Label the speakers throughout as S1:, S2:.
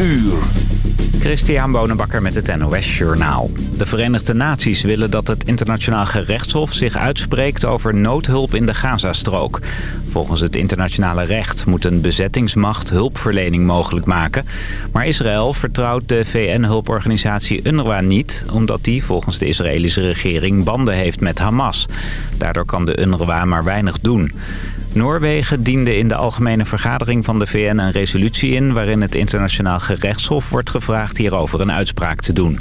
S1: uur.
S2: Christian Bonenbakker met het NOS Journaal. De Verenigde Naties willen dat het internationaal gerechtshof zich uitspreekt over noodhulp in de Gazastrook. Volgens het internationale recht moet een bezettingsmacht hulpverlening mogelijk maken. Maar Israël vertrouwt de VN-hulporganisatie UNRWA niet... omdat die volgens de Israëlische regering banden heeft met Hamas. Daardoor kan de UNRWA maar weinig doen. Noorwegen diende in de algemene vergadering van de VN een resolutie in... waarin het internationaal gerechtshof wordt gevraagd hierover een uitspraak te doen.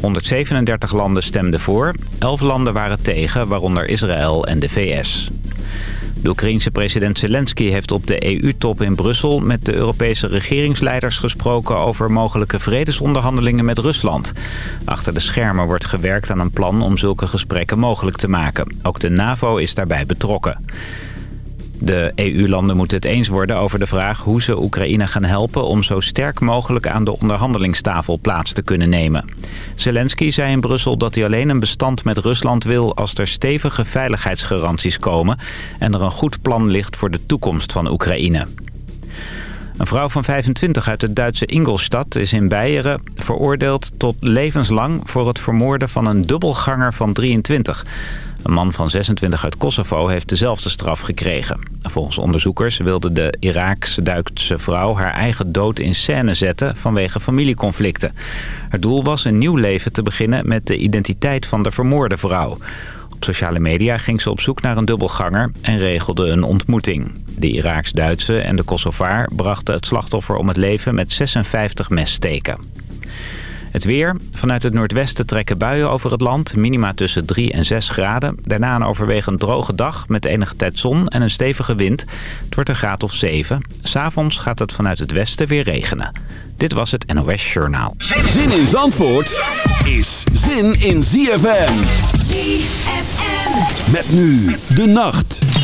S2: 137 landen stemden voor, 11 landen waren tegen, waaronder Israël en de VS. De Oekraïense president Zelensky heeft op de EU-top in Brussel... met de Europese regeringsleiders gesproken over mogelijke vredesonderhandelingen met Rusland. Achter de schermen wordt gewerkt aan een plan om zulke gesprekken mogelijk te maken. Ook de NAVO is daarbij betrokken. De EU-landen moeten het eens worden over de vraag hoe ze Oekraïne gaan helpen... om zo sterk mogelijk aan de onderhandelingstafel plaats te kunnen nemen. Zelensky zei in Brussel dat hij alleen een bestand met Rusland wil... als er stevige veiligheidsgaranties komen... en er een goed plan ligt voor de toekomst van Oekraïne. Een vrouw van 25 uit het Duitse Ingolstadt is in Beieren veroordeeld tot levenslang voor het vermoorden van een dubbelganger van 23. Een man van 26 uit Kosovo heeft dezelfde straf gekregen. Volgens onderzoekers wilde de Iraakse-Duitse vrouw haar eigen dood in scène zetten vanwege familieconflicten. Het doel was een nieuw leven te beginnen met de identiteit van de vermoorde vrouw. Op sociale media ging ze op zoek naar een dubbelganger en regelde een ontmoeting. De Iraaks-Duitse en de Kosovaar brachten het slachtoffer om het leven met 56 messteken. Het weer. Vanuit het noordwesten trekken buien over het land. Minima tussen 3 en 6 graden. Daarna een overwegend droge dag met enige tijd zon en een stevige wind. Het wordt een graad of 7. S'avonds gaat het vanuit het westen weer regenen. Dit was het NOS Journaal.
S1: Zin in Zandvoort is zin in ZFM.
S3: ZFM.
S1: Met nu de nacht.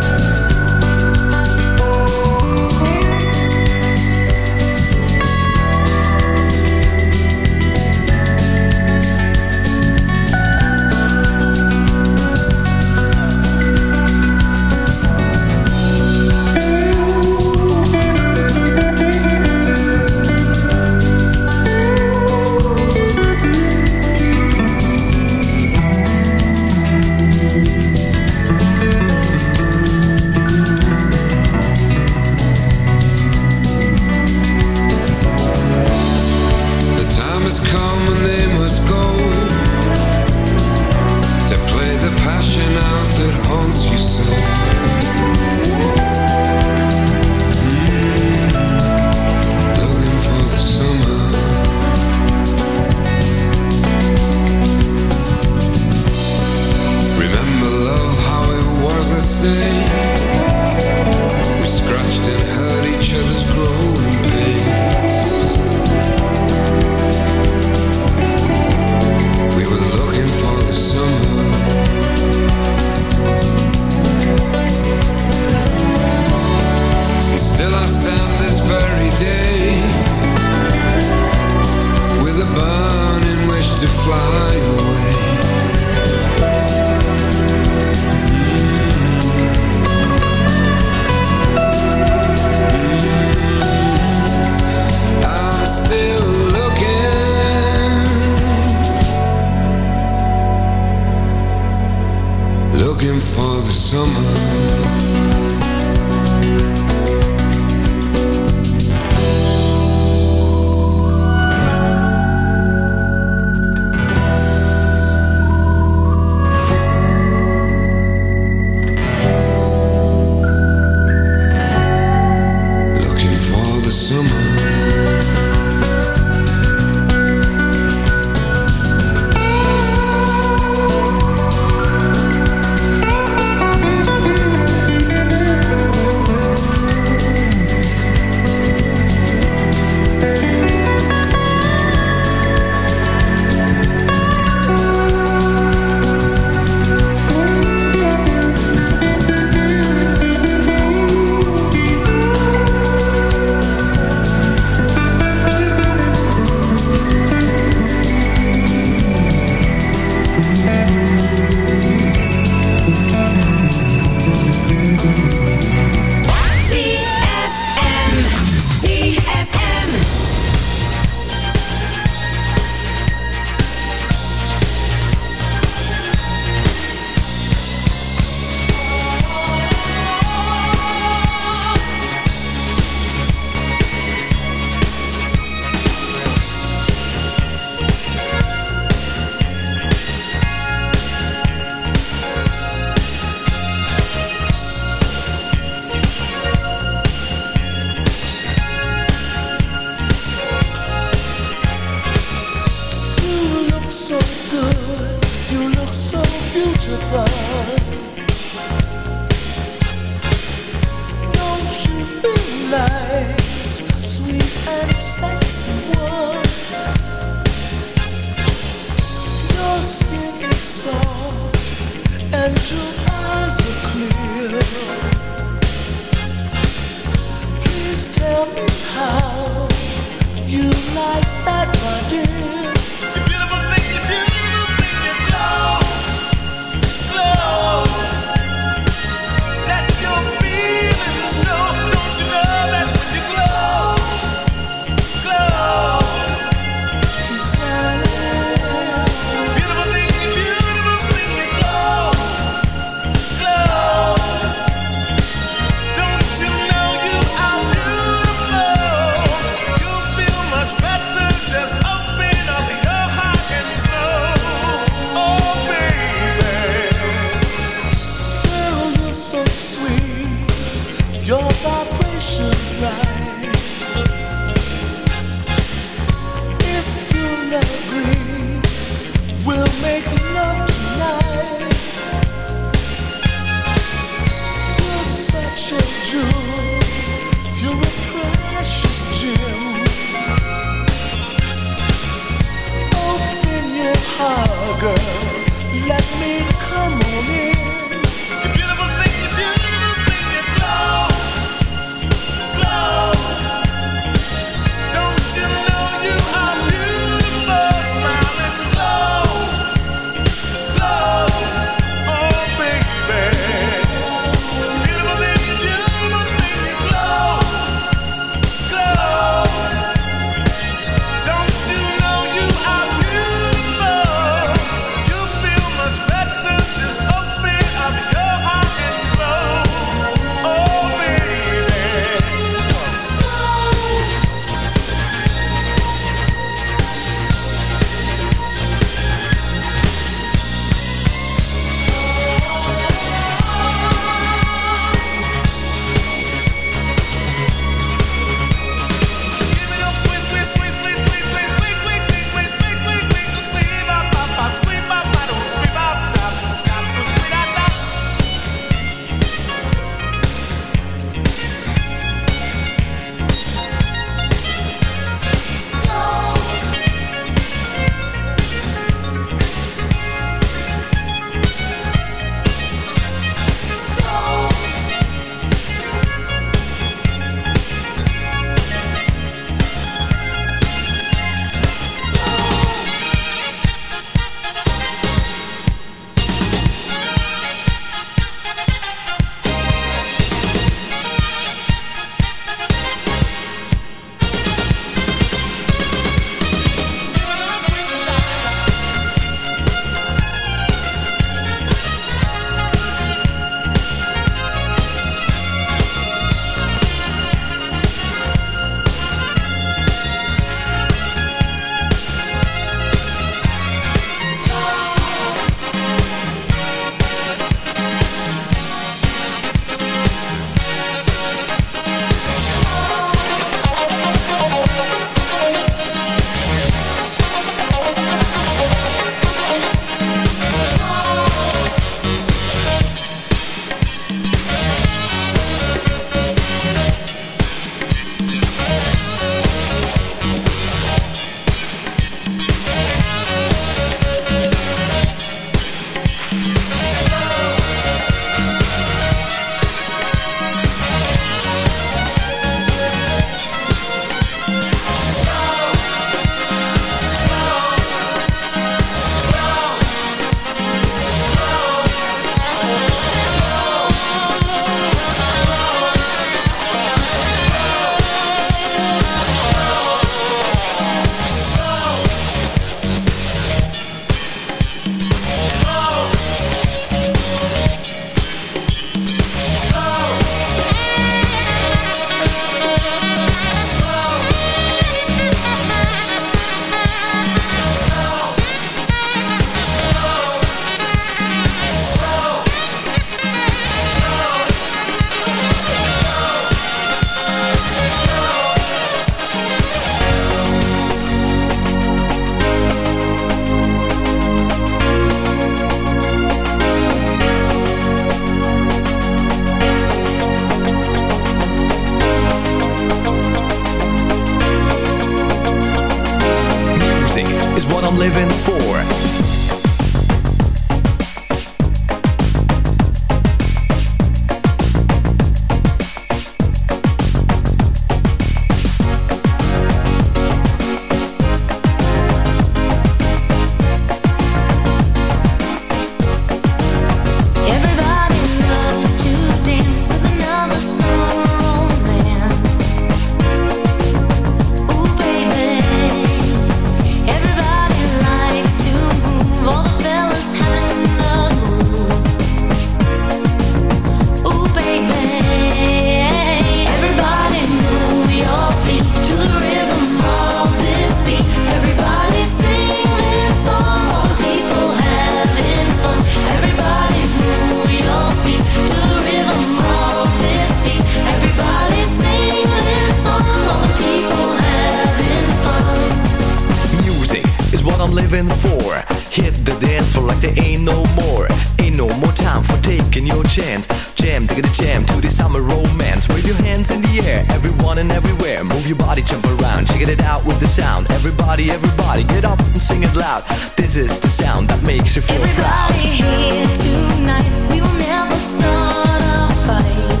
S4: jam to the summer romance. Wave your hands in the air, everyone and everywhere. Move your body, jump around, check it out with the sound. Everybody, everybody, get up and sing it loud. This is the sound that makes you feel everybody proud. Everybody here tonight, we will never start a fight.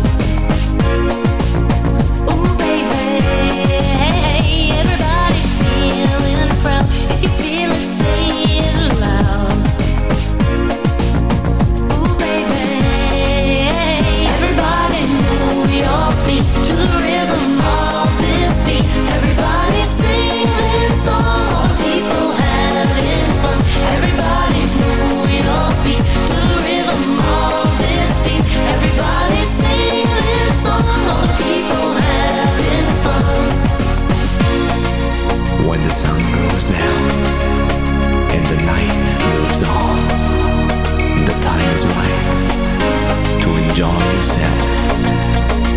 S4: enjoy yourself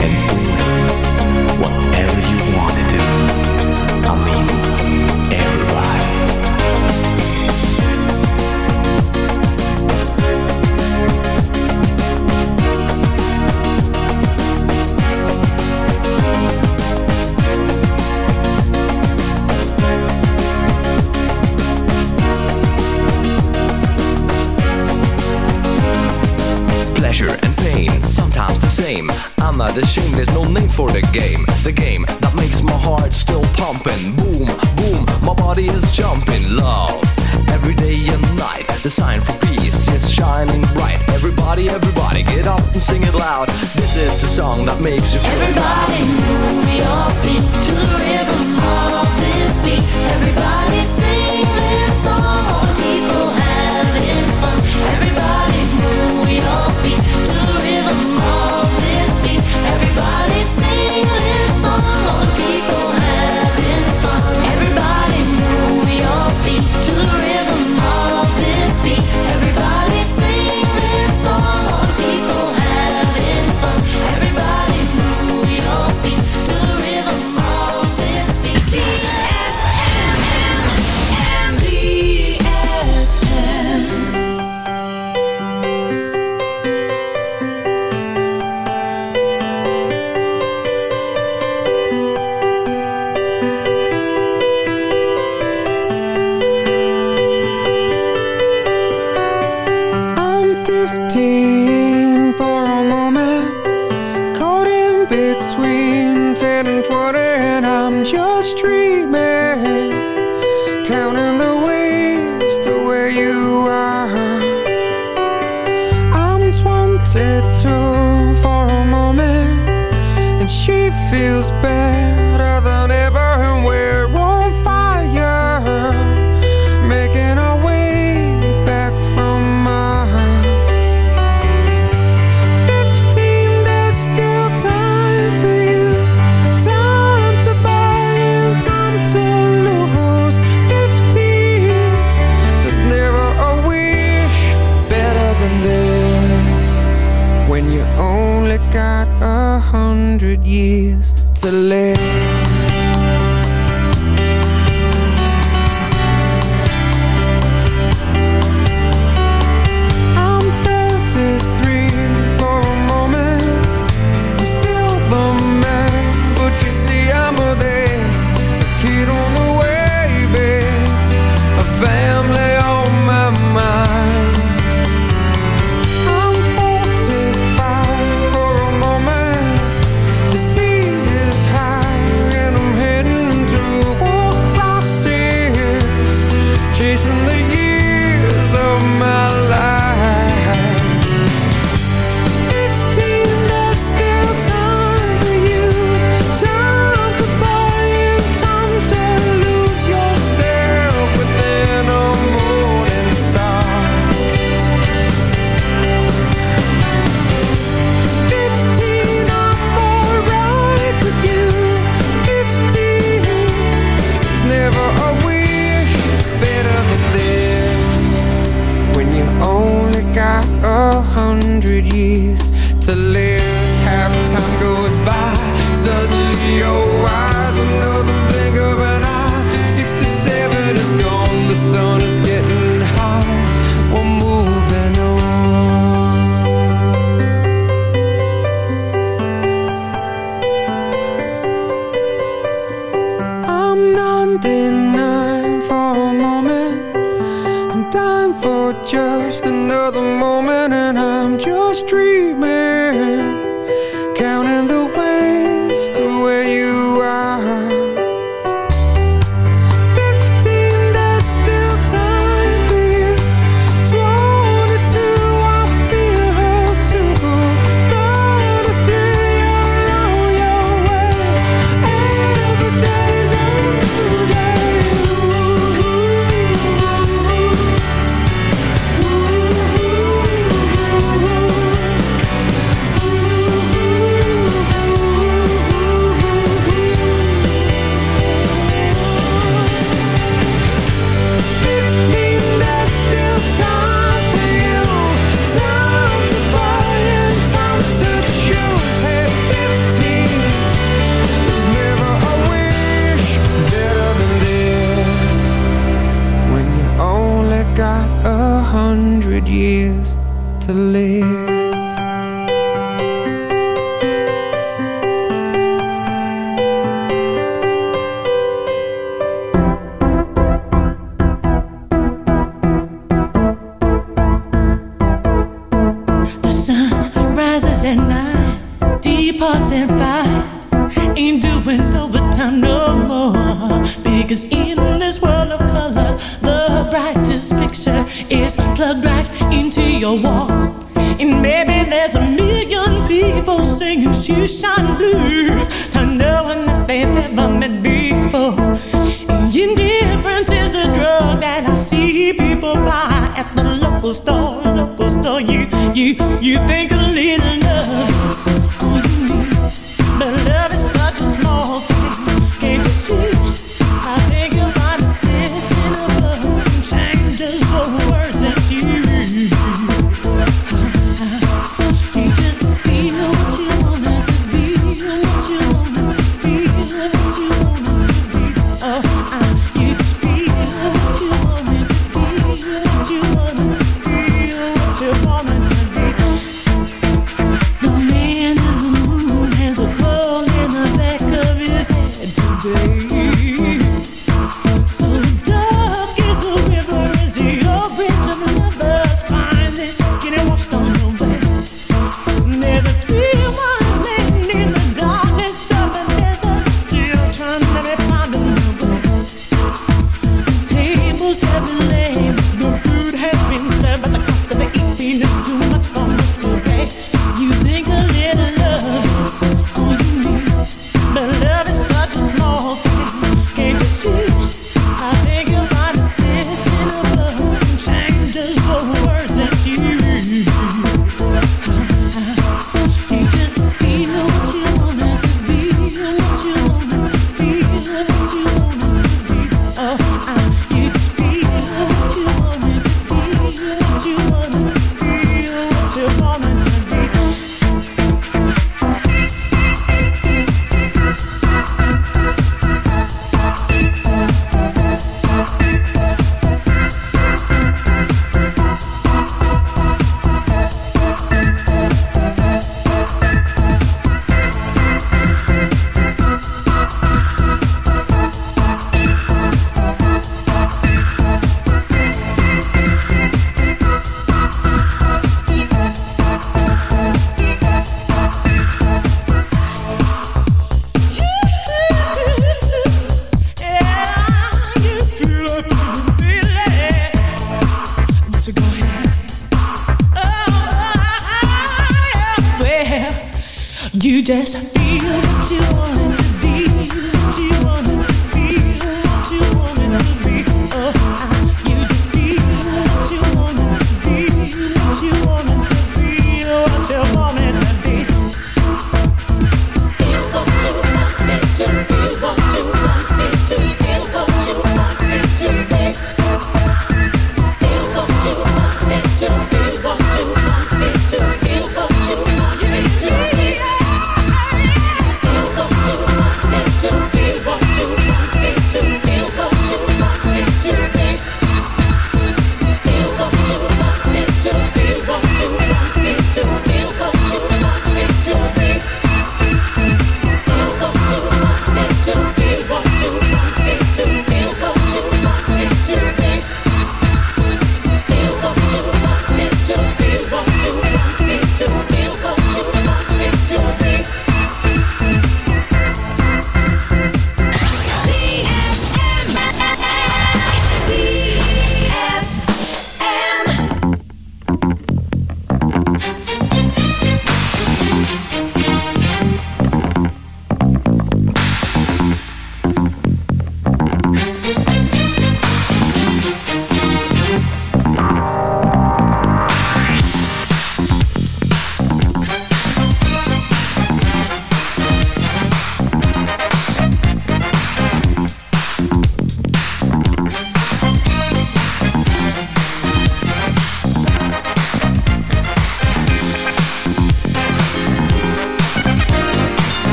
S4: and do whatever you
S5: want to do. I
S6: mean,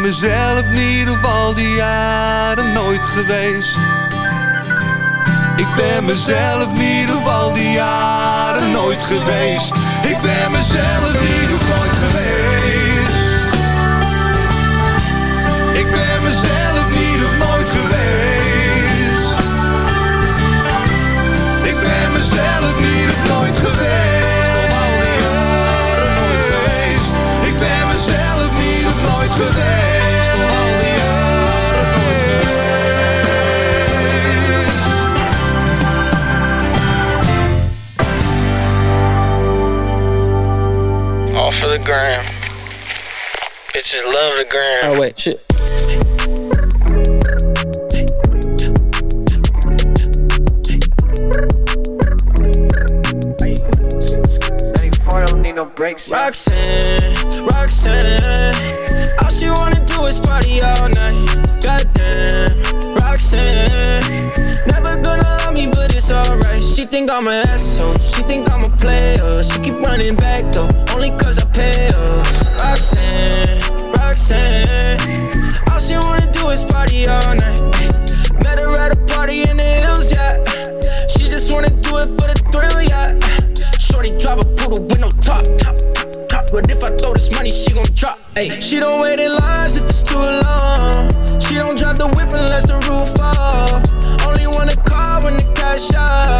S3: Ben mezelf in ieder geval die jaren nooit geweest. Ik ben mezelf in ieder geval nooit geweest. Ik ben mezelf niet of nooit geweest. Ik ben mezelf niet of nooit geweest. Om al die jaren nooit geweest. Ik ben mezelf niet of nooit geweest.
S7: For the gram. Bitches love the gram.
S8: Oh wait, shit.
S9: no breaks.
S8: Roxanne, Roxanne, all she wanna do is party all night. Goddamn, Roxanne, never gonna love me, but it's alright. She think I'm an asshole, she think I'm a player. She keep running back though, only cause I pay her. Roxanne, Roxanne, all she wanna do is party all night. Met her at a party in the hills, yeah. She just wanna do it for the thrill, yeah. Shorty drive a poodle with no top. But if I throw this money, she gon' drop. Ay. She don't wait in lines if it's too long. She don't drive the whip unless the roof fall. Only wanna call when the cash out.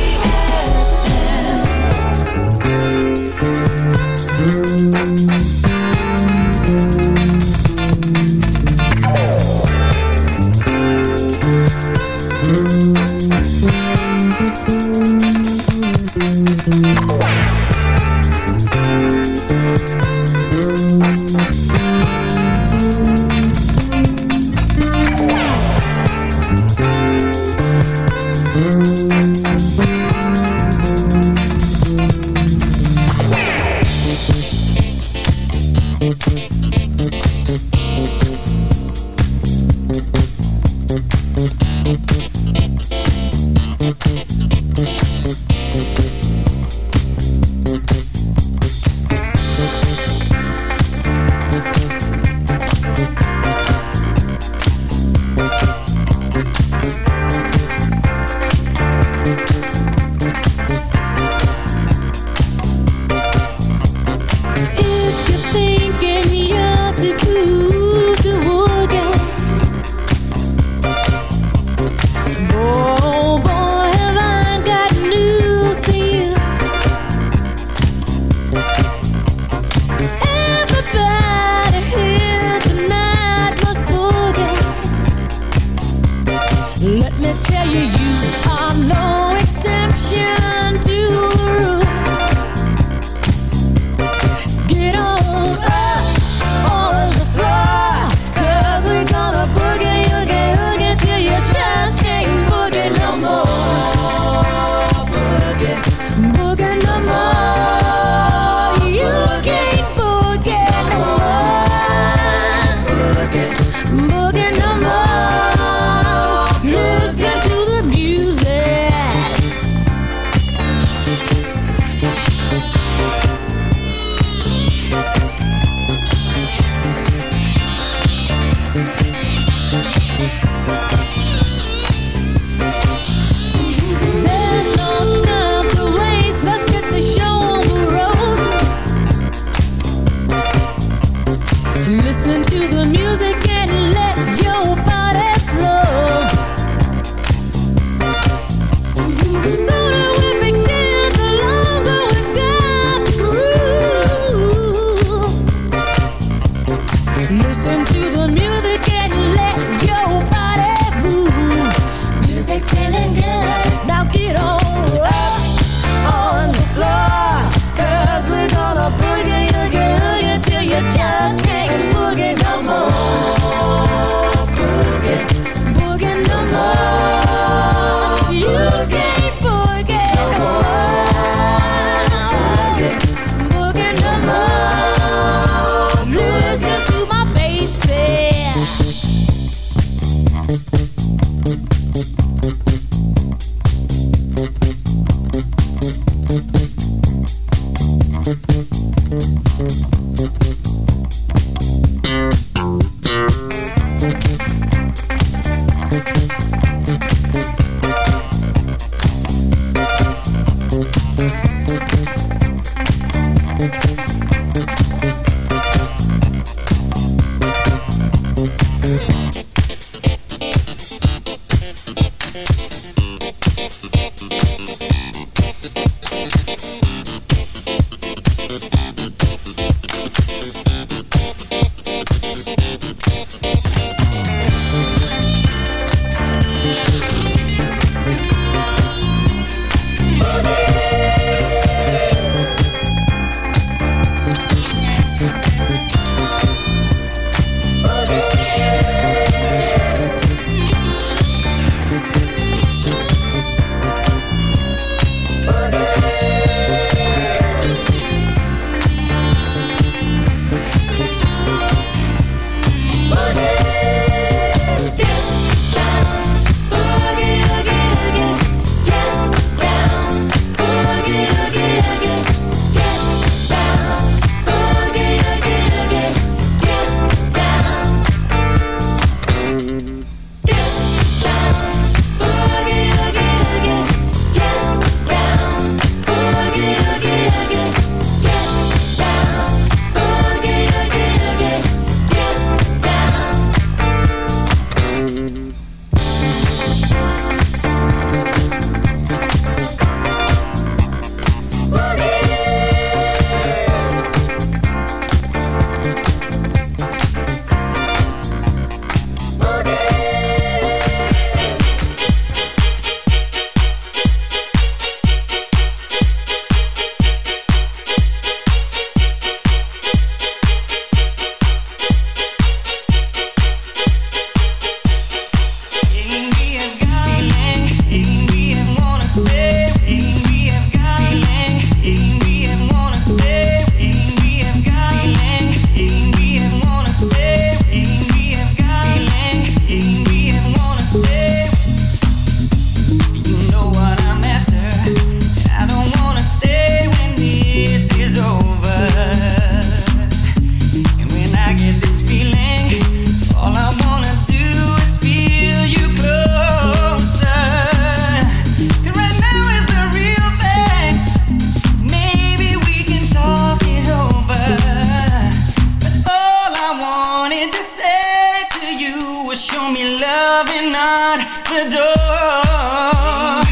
S10: knocking on the door.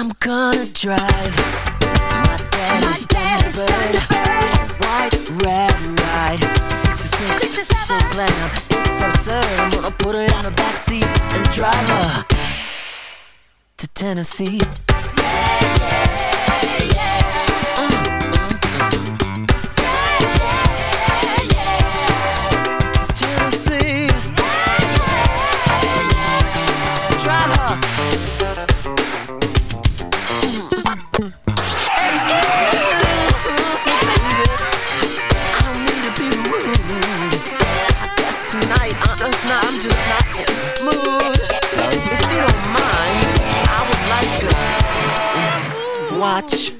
S10: I'm gonna drive my daddy's Thunderbird. White, red, ride. 66, so glam. It's absurd. I'm gonna put her in the backseat and drive her to Tennessee. Tennessee. Would